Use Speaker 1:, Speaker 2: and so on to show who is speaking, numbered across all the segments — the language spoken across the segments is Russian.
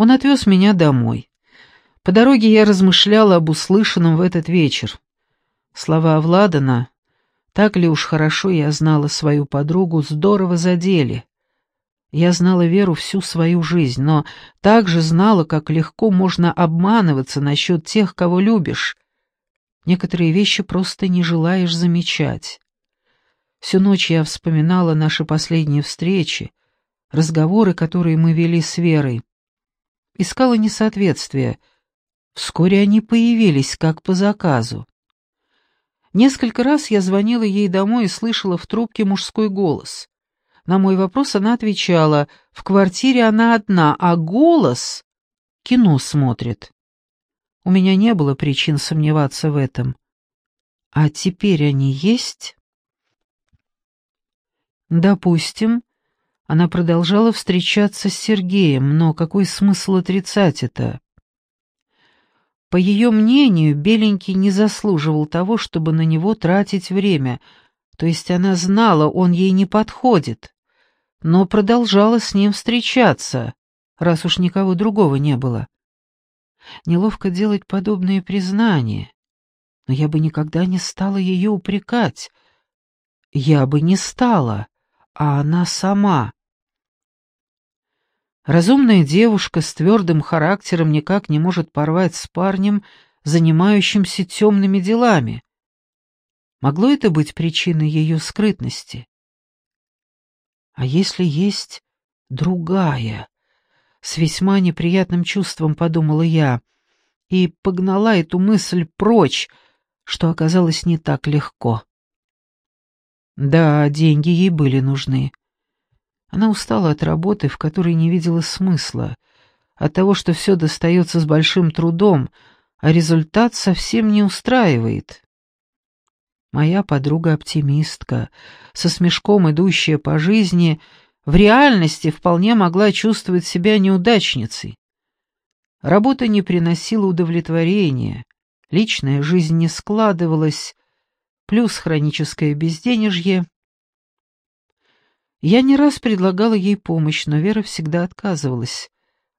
Speaker 1: Он отвез меня домой. По дороге я размышляла об услышанном в этот вечер. Слова Владана, так ли уж хорошо я знала свою подругу, здорово задели. Я знала Веру всю свою жизнь, но также знала, как легко можно обманываться насчет тех, кого любишь. Некоторые вещи просто не желаешь замечать. Всю ночь я вспоминала наши последние встречи, разговоры, которые мы вели с Верой. Искала несоответствия. Вскоре они появились, как по заказу. Несколько раз я звонила ей домой и слышала в трубке мужской голос. На мой вопрос она отвечала, в квартире она одна, а голос кино смотрит. У меня не было причин сомневаться в этом. А теперь они есть? Допустим, она продолжала встречаться с Сергеем, но какой смысл отрицать это? По ее мнению, Беленький не заслуживал того, чтобы на него тратить время, то есть она знала, он ей не подходит, но продолжала с ним встречаться, раз уж никого другого не было. Неловко делать подобные признания, но я бы никогда не стала ее упрекать. Я бы не стала, а она сама. Разумная девушка с твердым характером никак не может порвать с парнем, занимающимся темными делами. Могло это быть причиной ее скрытности? А если есть другая? С весьма неприятным чувством подумала я и погнала эту мысль прочь, что оказалось не так легко. Да, деньги ей были нужны. Она устала от работы, в которой не видела смысла, от того, что все достается с большим трудом, а результат совсем не устраивает. Моя подруга-оптимистка, со смешком идущая по жизни, в реальности вполне могла чувствовать себя неудачницей. Работа не приносила удовлетворения, личная жизнь не складывалась, плюс хроническое безденежье — я не раз предлагала ей помощь, но Вера всегда отказывалась.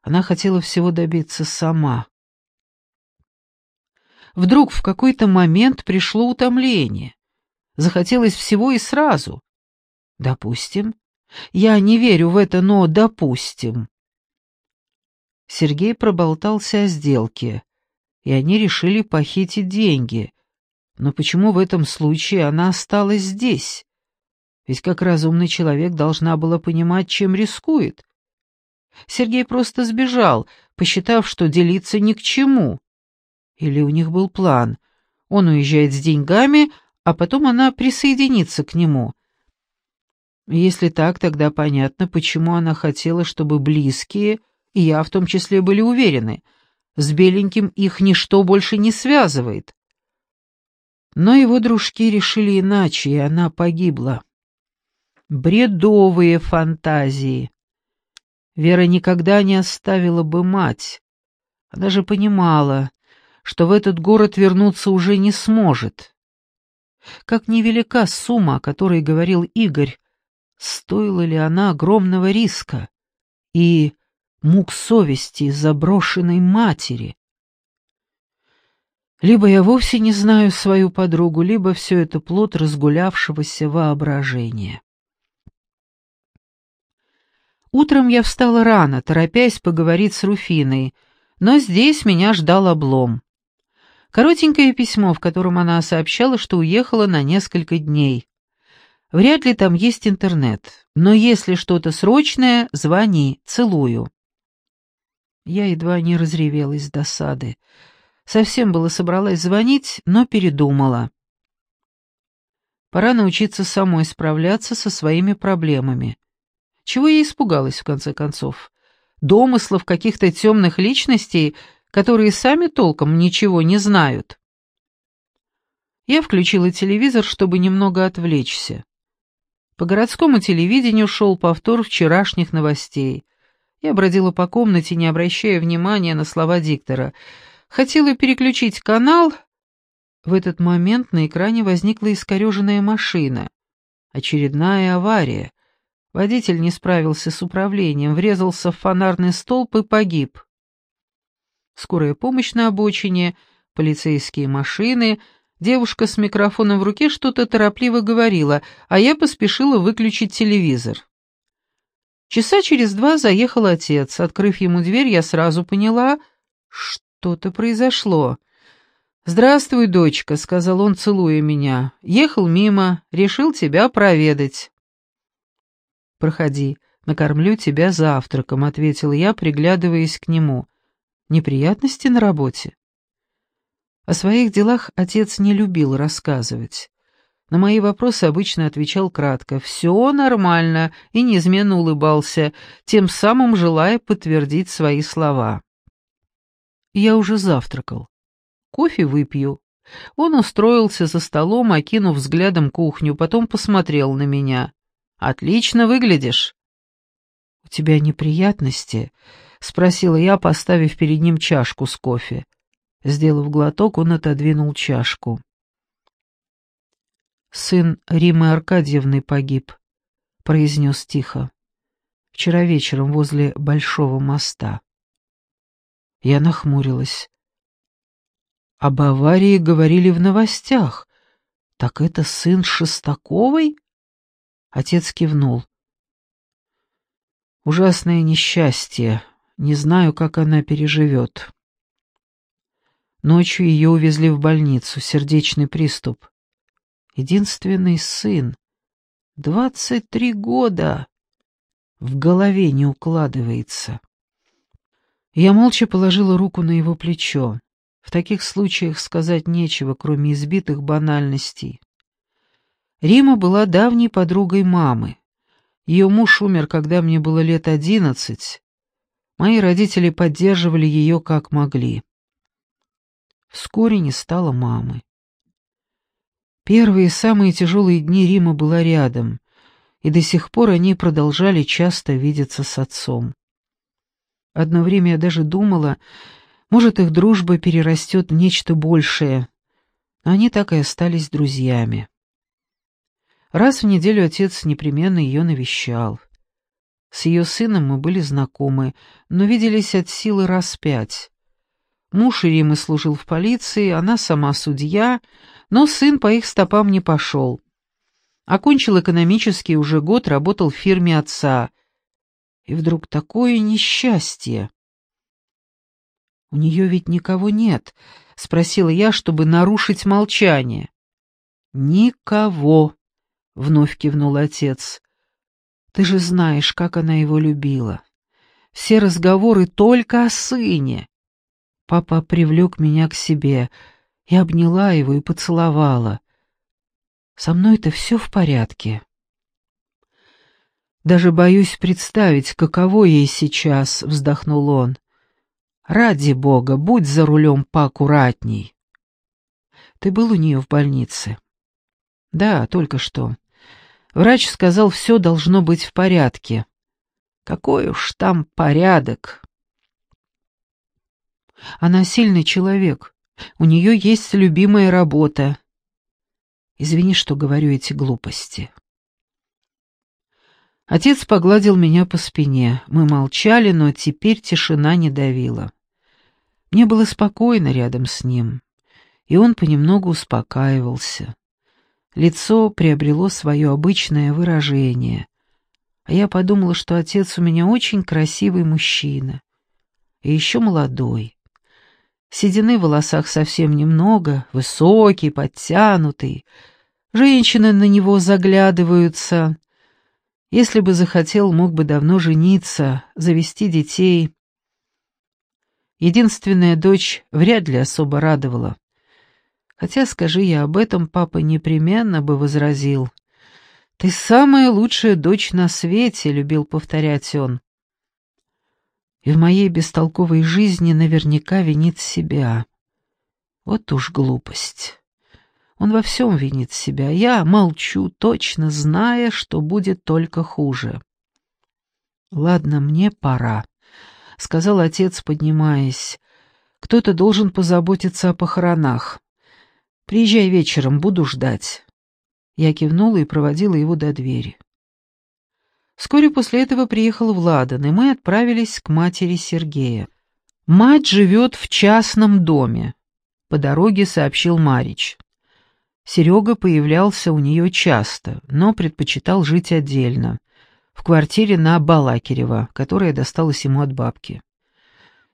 Speaker 1: Она хотела всего добиться сама. Вдруг в какой-то момент пришло утомление. Захотелось всего и сразу. Допустим. Я не верю в это, но допустим. Сергей проболтался о сделке, и они решили похитить деньги. Но почему в этом случае она осталась здесь? Ведь как разумный человек должна была понимать, чем рискует. Сергей просто сбежал, посчитав, что делиться ни к чему. Или у них был план. Он уезжает с деньгами, а потом она присоединится к нему. Если так, тогда понятно, почему она хотела, чтобы близкие, и я в том числе, были уверены, с Беленьким их ничто больше не связывает. Но его дружки решили иначе, и она погибла. Бредовые фантазии. Вера никогда не оставила бы мать. Она же понимала, что в этот город вернуться уже не сможет. Как невелика сумма, о которой говорил Игорь, стоила ли она огромного риска и мук совести заброшенной матери? Либо я вовсе не знаю свою подругу, либо все это плод разгулявшегося воображения. Утром я встала рано, торопясь поговорить с Руфиной, но здесь меня ждал облом. Коротенькое письмо, в котором она сообщала, что уехала на несколько дней. Вряд ли там есть интернет, но если что-то срочное, звони, целую. Я едва не разревелась с досады. Совсем было собралась звонить, но передумала. Пора научиться самой справляться со своими проблемами. Чего я испугалась, в конце концов? Домыслов каких-то темных личностей, которые сами толком ничего не знают. Я включила телевизор, чтобы немного отвлечься. По городскому телевидению шел повтор вчерашних новостей. Я бродила по комнате, не обращая внимания на слова диктора. Хотела переключить канал. В этот момент на экране возникла искореженная машина. Очередная авария. Водитель не справился с управлением, врезался в фонарный столб и погиб. Скорая помощь на обочине, полицейские машины. Девушка с микрофоном в руке что-то торопливо говорила, а я поспешила выключить телевизор. Часа через два заехал отец. Открыв ему дверь, я сразу поняла, что-то произошло. «Здравствуй, дочка», — сказал он, целуя меня. «Ехал мимо, решил тебя проведать». «Проходи, накормлю тебя завтраком», — ответил я, приглядываясь к нему. «Неприятности на работе?» О своих делах отец не любил рассказывать. На мои вопросы обычно отвечал кратко «все нормально» и неизменно улыбался, тем самым желая подтвердить свои слова. Я уже завтракал. Кофе выпью. Он устроился за столом, окинув взглядом кухню, потом посмотрел на меня. «Отлично выглядишь». «У тебя неприятности?» — спросила я, поставив перед ним чашку с кофе. Сделав глоток, он отодвинул чашку. «Сын Римы Аркадьевны погиб», — произнес тихо. «Вчера вечером возле Большого моста». Я нахмурилась. Об аварии говорили в новостях. Так это сын Шестаковой? Отец кивнул. Ужасное несчастье. Не знаю, как она переживет. Ночью ее увезли в больницу, сердечный приступ. Единственный сын. Двадцать три года. В голове не укладывается. Я молча положила руку на его плечо. В таких случаях сказать нечего, кроме избитых банальностей. Рима была давней подругой мамы. Ее муж умер, когда мне было лет одиннадцать. Мои родители поддерживали ее как могли. Вскоре не стало мамы. Первые самые тяжелые дни Рима была рядом, и до сих пор они продолжали часто видеться с отцом. Одно время я даже думала, может, их дружба перерастет в нечто большее. Но они так и остались друзьями. Раз в неделю отец непременно ее навещал. С ее сыном мы были знакомы, но виделись от силы раз пять. Муж Иримы служил в полиции, она сама судья, но сын по их стопам не пошел. Окончил экономический, уже год работал в фирме отца. И вдруг такое несчастье. «У нее ведь никого нет», — спросила я, чтобы нарушить молчание. «Никого», — вновь кивнул отец. «Ты же знаешь, как она его любила. Все разговоры только о сыне». Папа привлек меня к себе. Я обняла его и поцеловала. «Со мной-то все в порядке». «Даже боюсь представить, каково ей сейчас», — вздохнул он. Ради бога, будь за рулем поаккуратней. Ты был у нее в больнице? Да, только что. Врач сказал, все должно быть в порядке. Какой уж там порядок. Она сильный человек. У нее есть любимая работа. Извини, что говорю эти глупости. Отец погладил меня по спине. Мы молчали, но теперь тишина не давила. Мне было спокойно рядом с ним, и он понемногу успокаивался. Лицо приобрело свое обычное выражение, а я подумала, что отец у меня очень красивый мужчина, и еще молодой. Седины в волосах совсем немного, высокий, подтянутый. Женщины на него заглядываются. Если бы захотел, мог бы давно жениться, завести детей. Единственная дочь вряд ли особо радовала. Хотя, скажи я об этом, папа непременно бы возразил. «Ты самая лучшая дочь на свете», — любил повторять он. И в моей бестолковой жизни наверняка винит себя. Вот уж глупость. Он во всем винит себя. Я молчу, точно зная, что будет только хуже. Ладно, мне пора сказал отец, поднимаясь. «Кто-то должен позаботиться о похоронах. Приезжай вечером, буду ждать». Я кивнула и проводила его до двери. Вскоре после этого приехал Владан, и мы отправились к матери Сергея. Мать живет в частном доме, по дороге сообщил Марич. Серега появлялся у нее часто, но предпочитал жить отдельно, в квартире на Балакирева, которая досталась ему от бабки.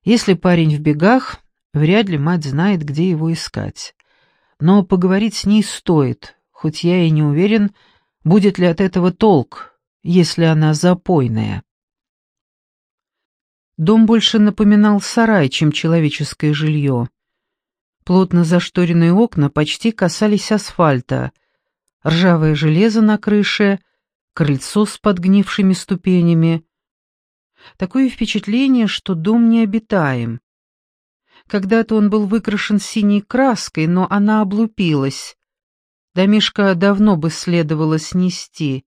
Speaker 1: Если парень в бегах, вряд ли мать знает, где его искать. Но поговорить с ней стоит, хоть я и не уверен, будет ли от этого толк, если она запойная. Дом больше напоминал сарай, чем человеческое жилье. Плотно зашторенные окна почти касались асфальта, ржавое железо на крыше, крыльцо с подгнившими ступенями. Такое впечатление, что дом необитаем. Когда-то он был выкрашен синей краской, но она облупилась. Домишко давно бы следовало снести.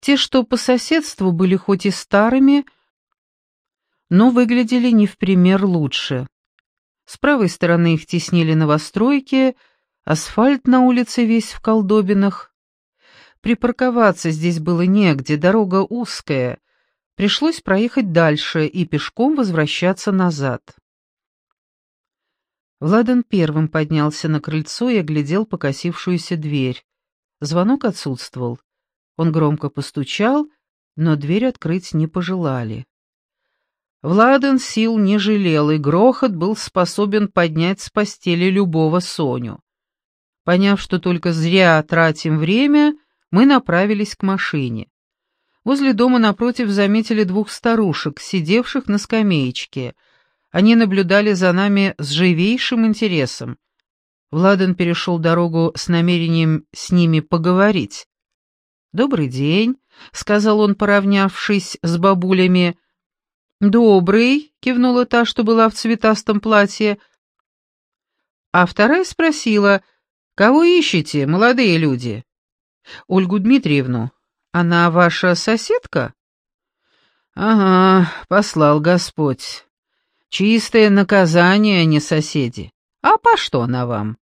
Speaker 1: Те, что по соседству, были хоть и старыми, но выглядели не в пример лучше. С правой стороны их теснили новостройки, асфальт на улице весь в колдобинах. Припарковаться здесь было негде, дорога узкая. Пришлось проехать дальше и пешком возвращаться назад. Владан первым поднялся на крыльцо и оглядел покосившуюся дверь. Звонок отсутствовал. Он громко постучал, но дверь открыть не пожелали. Владан сил не жалел, и грохот был способен поднять с постели любого Соню. Поняв, что только зря тратим время, мы направились к машине. Возле дома напротив заметили двух старушек, сидевших на скамеечке. Они наблюдали за нами с живейшим интересом. Владан перешел дорогу с намерением с ними поговорить. «Добрый день», — сказал он, поравнявшись с бабулями, — «Добрый», — кивнула та, что была в цветастом платье. А вторая спросила, «Кого ищете, молодые люди?» «Ольгу Дмитриевну. Она ваша соседка?» «Ага, послал Господь. Чистое наказание, а не соседи. А по что она вам?»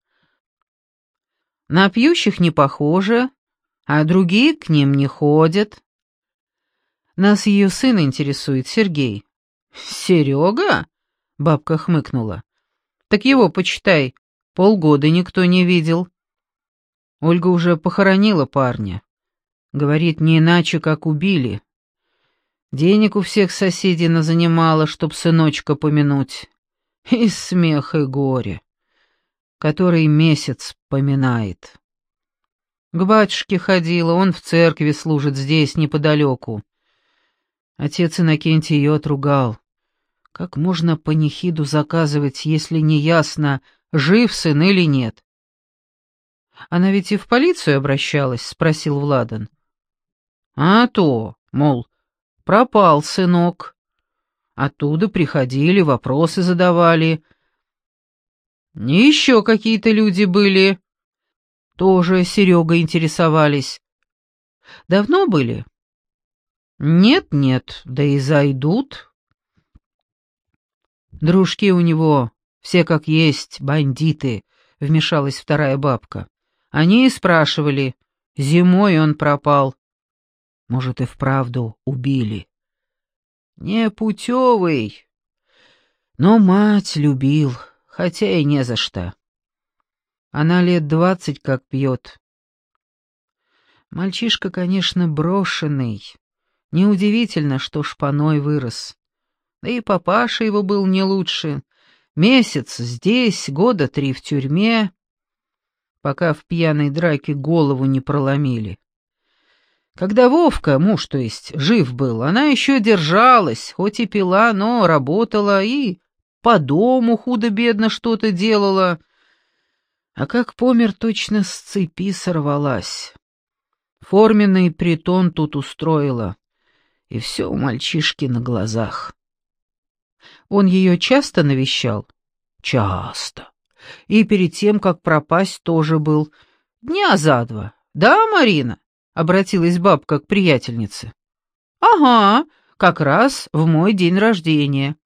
Speaker 1: «На пьющих не похоже, а другие к ним не ходят». Нас ее сын интересует, Сергей». «Серега?» — бабка хмыкнула. «Так его, почитай, полгода никто не видел». Ольга уже похоронила парня. Говорит, не иначе, как убили. Денег у всех соседей назанимала, чтоб сыночка помянуть. И смех, и горе. Который месяц поминает. К батюшке ходила, он в церкви служит здесь, неподалеку. Отец Иннокентий ее отругал. Как можно панихиду заказывать, если не ясно, жив сын или нет? Она ведь и в полицию обращалась, спросил Владан. А то, мол, пропал сынок. Оттуда приходили, вопросы задавали. Не еще какие-то люди были. Тоже Серега интересовались. Давно были? Нет-нет, да и зайдут. Дружки у него все как есть, бандиты, вмешалась вторая бабка. Они и спрашивали, зимой он пропал. Может, и вправду убили. Непутевый. Но мать любил, хотя и не за что. Она лет двадцать как пьет. Мальчишка, конечно, брошенный, Неудивительно, что шпаной вырос. Да и папаша его был не лучше. Месяц здесь, года три в тюрьме, пока в пьяной драке голову не проломили. Когда Вовка, муж то есть, жив был, она еще держалась, хоть и пила, но работала и по дому худо-бедно что-то делала. А как помер, точно с цепи сорвалась. Форменный притон тут устроила. И все у мальчишки на глазах. Он ее часто навещал? Часто. И перед тем, как пропасть, тоже был. Дня за два. Да, Марина? Обратилась бабка к приятельнице. Ага, как раз в мой день рождения.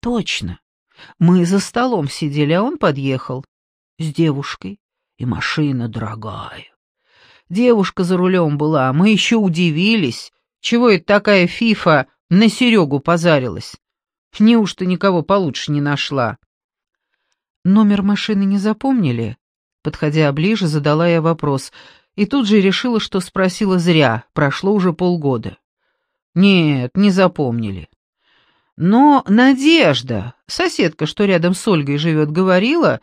Speaker 1: Точно. Мы за столом сидели, а он подъехал. С девушкой. И машина дорогая. Девушка за рулем была, мы еще удивились, чего это такая фифа на Серегу позарилась?
Speaker 2: Неужто никого получше не нашла?»
Speaker 1: «Номер машины не запомнили?» Подходя ближе, задала я вопрос, и тут же решила, что спросила зря, прошло уже полгода.
Speaker 2: «Нет, не запомнили. Но Надежда, соседка, что рядом с Ольгой живет, говорила,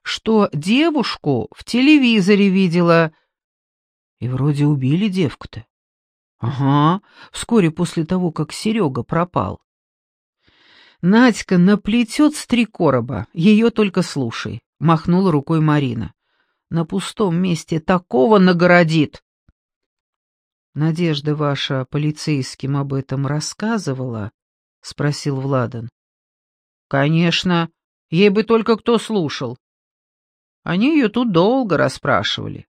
Speaker 2: что девушку в телевизоре видела.
Speaker 1: И вроде убили девку-то. Ага, вскоре после того, как Серега пропал.
Speaker 2: Надька наплетет с три короба, ее только слушай, — махнула рукой Марина. На пустом месте такого нагородит.
Speaker 1: «Надежда ваша полицейским об этом рассказывала?» — спросил Владан.
Speaker 2: «Конечно. Ей бы только кто слушал. Они ее тут долго расспрашивали.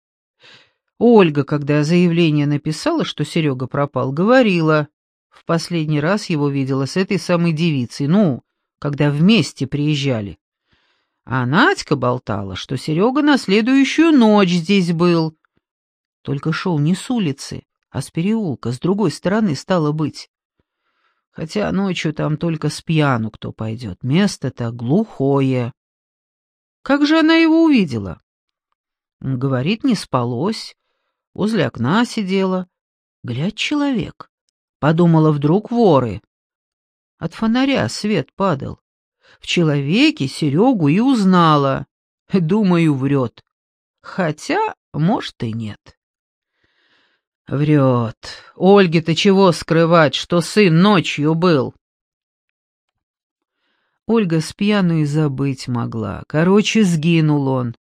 Speaker 2: Ольга, когда заявление написала, что Серега пропал, говорила, в последний раз его видела с этой самой девицей, ну, когда вместе приезжали. А Надька болтала, что Серега на следующую ночь здесь был. Только шел не с улицы, а с переулка, с другой стороны стало быть. Хотя ночью там только с пьяну кто пойдет, место-то глухое. Как же она его увидела? Говорит, не спалось, возле окна сидела. Глядь, человек. Подумала, вдруг воры. От фонаря свет падал. В человеке Серегу и узнала. Думаю, врет. Хотя, может, и нет. Врет. Ольге-то чего скрывать, что сын ночью был?
Speaker 1: Ольга с пьяну и забыть могла. Короче, сгинул он.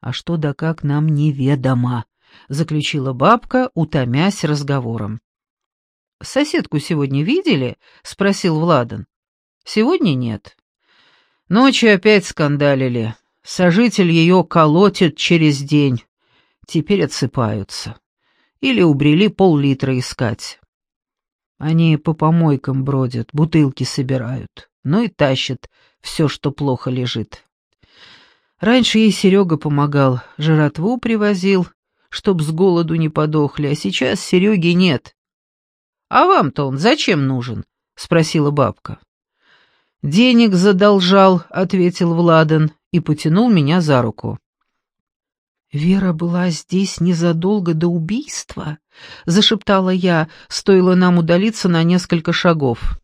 Speaker 1: А что да как нам неведомо, заключила бабка, утомясь разговором.
Speaker 2: Соседку сегодня видели? спросил Владан. Сегодня нет. Ночью опять скандалили. Сожитель ее колотит через день. Теперь отсыпаются или убрели пол-литра искать. Они по помойкам бродят, бутылки собирают, ну и тащат все, что плохо лежит. Раньше ей Серега помогал, жратву привозил, чтоб с голоду не подохли, а сейчас Сереги нет. «А вам-то он зачем нужен?» — спросила бабка. «Денег задолжал», — ответил Владан и потянул меня за руку.
Speaker 1: «Вера была здесь незадолго до убийства», — зашептала я, стоило нам удалиться на несколько шагов.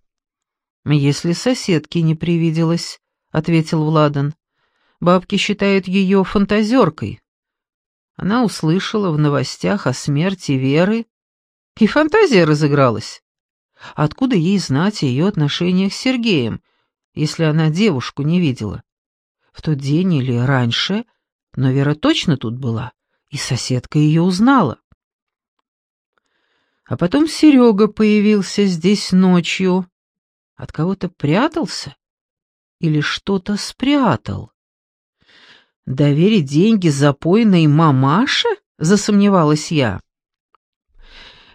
Speaker 2: «Если соседке не привиделось», — ответил Владан. «Бабки считают ее фантазеркой». Она услышала в новостях о смерти Веры, и фантазия разыгралась. Откуда ей знать о ее отношениях с Сергеем, если она девушку не видела? В тот день или раньше — но Вера точно тут была, и соседка ее узнала. А потом Серега появился здесь ночью. От кого-то прятался? Или что-то спрятал? Доверить деньги запойной мамаше? Засомневалась я.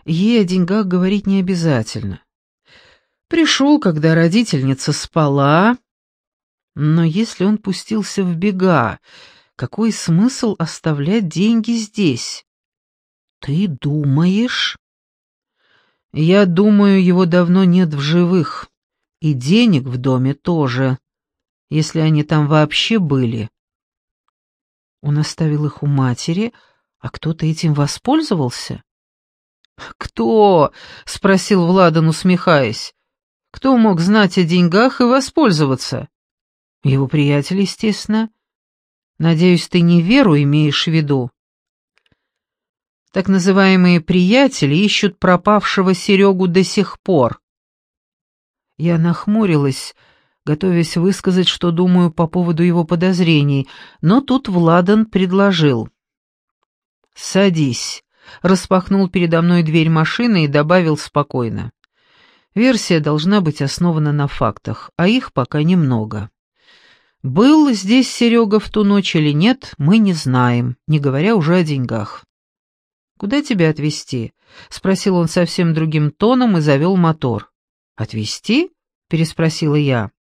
Speaker 2: Ей о деньгах говорить не обязательно. Пришел, когда родительница спала, но если он пустился в бега, какой смысл оставлять деньги здесь? Ты думаешь? Я думаю, его давно нет в живых. И денег в доме тоже, если они там вообще были. Он оставил их у матери, а кто-то этим воспользовался? «Кто?» — спросил Владан, усмехаясь. «Кто мог знать о деньгах и воспользоваться?» «Его приятель, естественно. Надеюсь, ты не веру имеешь в виду. Так называемые приятели ищут пропавшего Серегу до сих пор. Я нахмурилась, готовясь высказать, что думаю по поводу его подозрений, но тут Владан предложил. «Садись», — распахнул передо мной дверь машины и добавил спокойно. «Версия должна быть основана на фактах, а их пока немного». Был здесь Серега в ту ночь или нет, мы не знаем, не говоря уже о деньгах. «Куда тебя отвезти?» — спросил он совсем другим тоном и завел мотор. «Отвезти?» — переспросила я.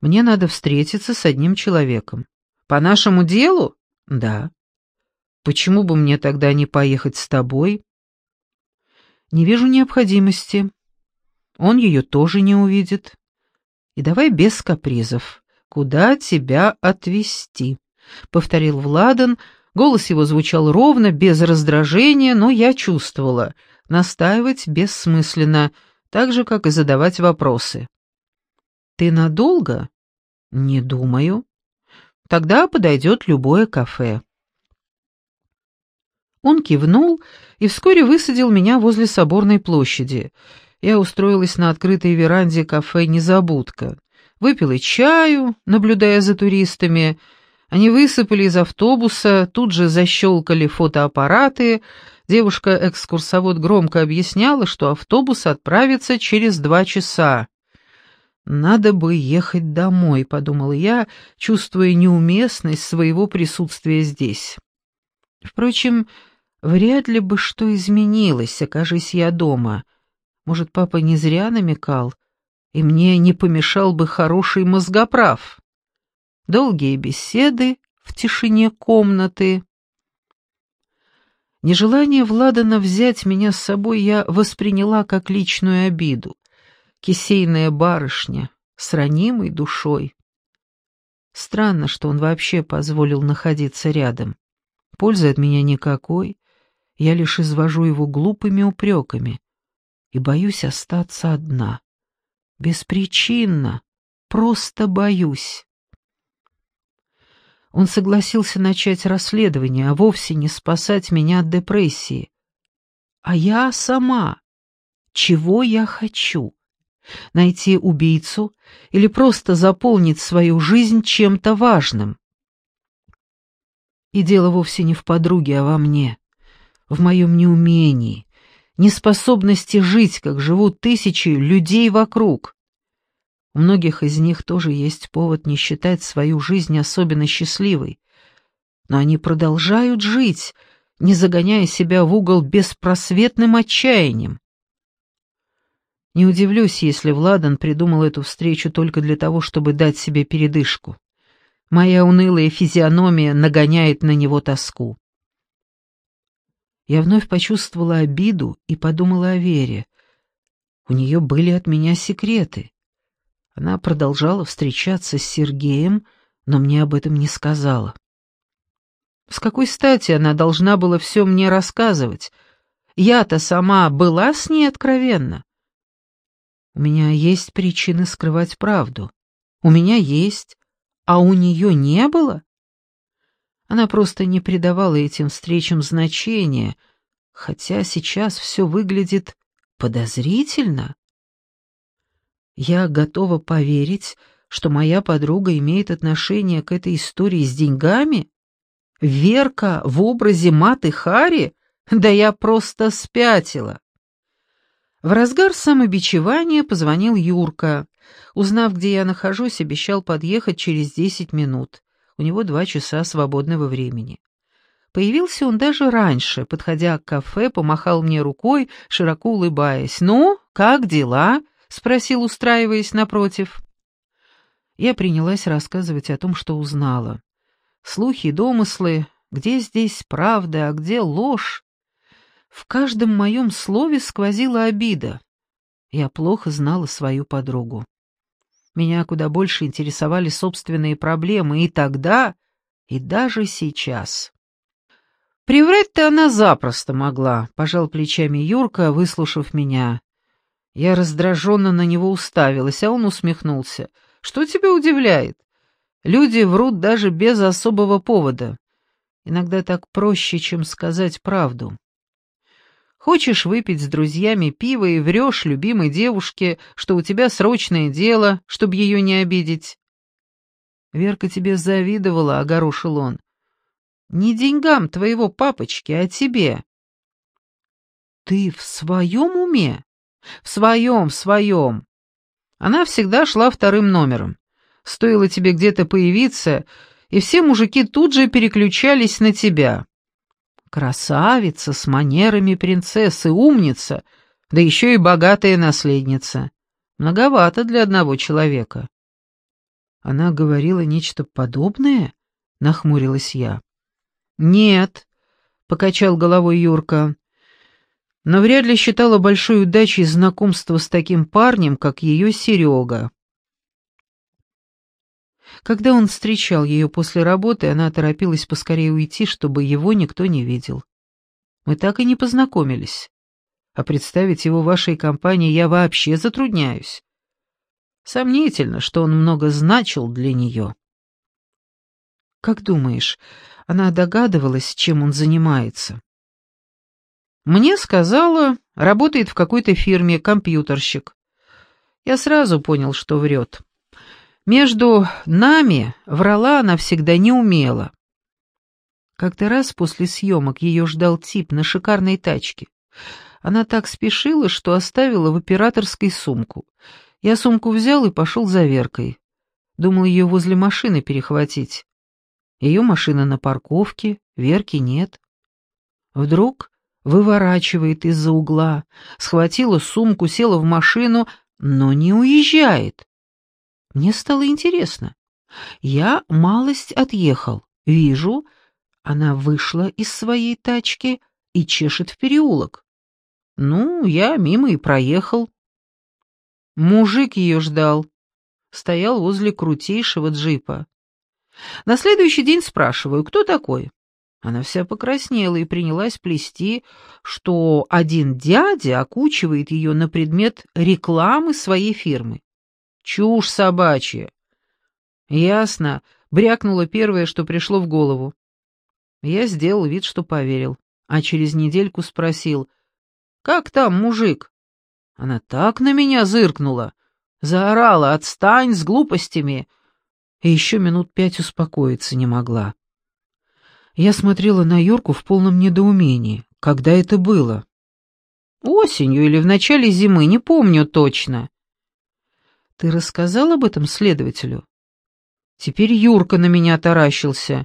Speaker 2: «Мне надо встретиться с одним человеком». «По нашему делу?» «Да». «Почему бы мне тогда не поехать с тобой?» «Не вижу необходимости». Он ее тоже не увидит. И давай без капризов. Куда тебя отвезти? повторил Владан. Голос его звучал ровно, без раздражения, но я чувствовала. Настаивать бессмысленно, так же, как и задавать вопросы. «Ты надолго?» «Не думаю». «Тогда подойдет любое кафе». Он кивнул и вскоре высадил меня возле соборной площади. Я устроилась на открытой веранде кафе «Незабудка». Выпила чаю, наблюдая за туристами. Они высыпали из автобуса, тут же защелкали фотоаппараты. Девушка-экскурсовод громко объясняла, что автобус отправится через два часа. «Надо бы ехать домой», — подумал я, чувствуя неуместность своего присутствия здесь. Впрочем, вряд ли бы что изменилось, окажись я дома. Может, папа не зря намекал, и мне не помешал бы хороший мозгоправ. Долгие беседы в тишине комнаты. Нежелание Владана взять меня с собой я восприняла как личную обиду кисейная барышня с ранимой душой. Странно, что он вообще позволил находиться рядом. Пользы от меня никакой, я лишь извожу его глупыми упреками и боюсь остаться одна. Беспричинно, просто боюсь. Он согласился начать расследование, а вовсе не спасать меня от депрессии. А я сама. Чего я хочу? найти убийцу или просто заполнить свою жизнь чем-то важным. И дело вовсе не в подруге, а во мне, в моем неумении, неспособности жить, как живут тысячи людей вокруг. У многих из них тоже есть повод не считать свою жизнь особенно счастливой, но они продолжают жить, не загоняя себя в угол беспросветным отчаянием. Не удивлюсь, если Владан придумал эту встречу только для того, чтобы дать себе передышку. Моя унылая физиономия нагоняет на него тоску. Я вновь почувствовала обиду и подумала о Вере. У нее были от меня секреты. Она продолжала встречаться с Сергеем, но мне об этом не сказала. С какой стати она должна была все мне рассказывать? Я-то сама была с ней откровенна. У меня есть причины скрывать правду. У меня есть, а у нее не было? Она просто не придавала этим встречам значения, хотя сейчас все выглядит подозрительно. Я готова поверить, что моя подруга имеет отношение к этой истории с деньгами? Верка в образе Маты Хари? Да я просто спятила. В разгар самобичевания позвонил Юрка. Узнав, где я нахожусь, обещал подъехать через десять минут. У него два часа свободного времени. Появился он даже раньше, подходя к кафе, помахал мне рукой, широко улыбаясь. «Ну, как дела?» — спросил, устраиваясь напротив. Я принялась рассказывать о том, что узнала. Слухи и домыслы, где здесь правда, а где ложь, в каждом моем слове сквозила обида. Я плохо знала свою подругу. Меня куда больше интересовали собственные проблемы и тогда, и даже сейчас. Приврать-то она запросто могла, пожал плечами Юрка, выслушав меня. Я раздраженно на него уставилась, а он усмехнулся. Что тебя удивляет? Люди врут даже без особого повода. Иногда так проще, чем сказать правду. Хочешь выпить с друзьями пиво и врешь любимой девушке, что у тебя срочное дело, чтобы ее не обидеть. Верка тебе завидовала, — огорошил он. Не деньгам твоего папочки, а тебе. Ты в своем уме? В своем, в своем. Она всегда шла вторым номером. Стоило тебе где-то появиться, и все мужики тут же переключались на тебя. Красавица с манерами принцессы, умница, да еще и богатая наследница. Многовато для одного человека. Она говорила нечто подобное? Нахмурилась я. Нет, покачал головой Юрка.
Speaker 1: но вряд ли считала большой удачей знакомство с таким парнем, как ее Серега. Когда он встречал ее после работы, она торопилась поскорее уйти, чтобы его никто не видел. Мы так и не познакомились. А представить его вашей компании я вообще затрудняюсь. Сомнительно, что он много значил для нее. Как думаешь, она догадывалась, чем он занимается? Мне сказала, работает в какой-то фирме, компьютерщик. Я сразу понял, что врет. Между нами врала она всегда не умела. Как-то раз после съемок ее ждал тип на шикарной тачке. Она так спешила, что оставила в операторской сумку. Я сумку взял и пошел за Веркой. Думал ее возле машины перехватить. Ее машина на парковке, Верки нет. Вдруг выворачивает из-за угла, схватила сумку, села в машину, но не уезжает. Мне стало интересно. Я малость отъехал. Вижу, она вышла из своей тачки и чешет в переулок. Ну, я мимо и проехал. Мужик ее ждал. Стоял возле крутейшего джипа. На следующий день спрашиваю, кто такой? Она вся покраснела и принялась плести, что один дядя окучивает ее на предмет рекламы своей фирмы. Чушь собачья. Ясно, брякнуло первое, что пришло в голову. Я сделал вид, что поверил, а через недельку спросил, «Как там, мужик?» Она так на меня зыркнула, заорала «Отстань с глупостями!» и еще минут пять успокоиться не могла. Я смотрела на Юрку в полном недоумении. Когда это было? Осенью или в начале зимы, не помню точно. Ты рассказал об этом следователю? Теперь Юрка на меня таращился.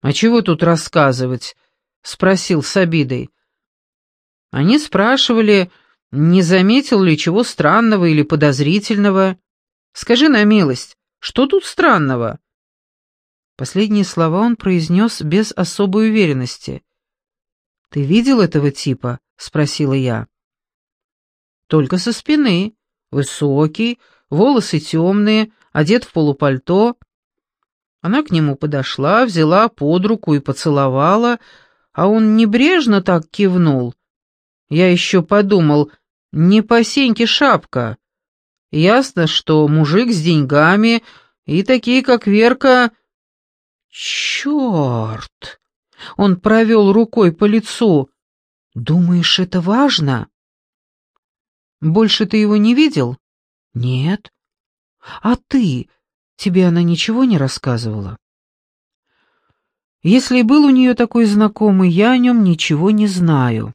Speaker 1: «А чего тут рассказывать?» — спросил с обидой. Они спрашивали, не заметил ли чего странного или подозрительного. Скажи на милость, что тут странного?» Последние слова он произнес без особой уверенности. «Ты видел этого типа?» — спросила я. «Только со спины. Высокий, волосы темные, одет в полупальто». Она к нему подошла, взяла под руку и поцеловала, а он небрежно так кивнул. Я еще подумал, не по сеньке шапка. Ясно, что мужик с деньгами, и такие, как Верка... Черт! Он провел рукой по лицу. Думаешь, это важно? Больше ты его не видел? Нет. А ты? Тебе она ничего не рассказывала? Если был у нее такой знакомый, я о нем ничего не знаю.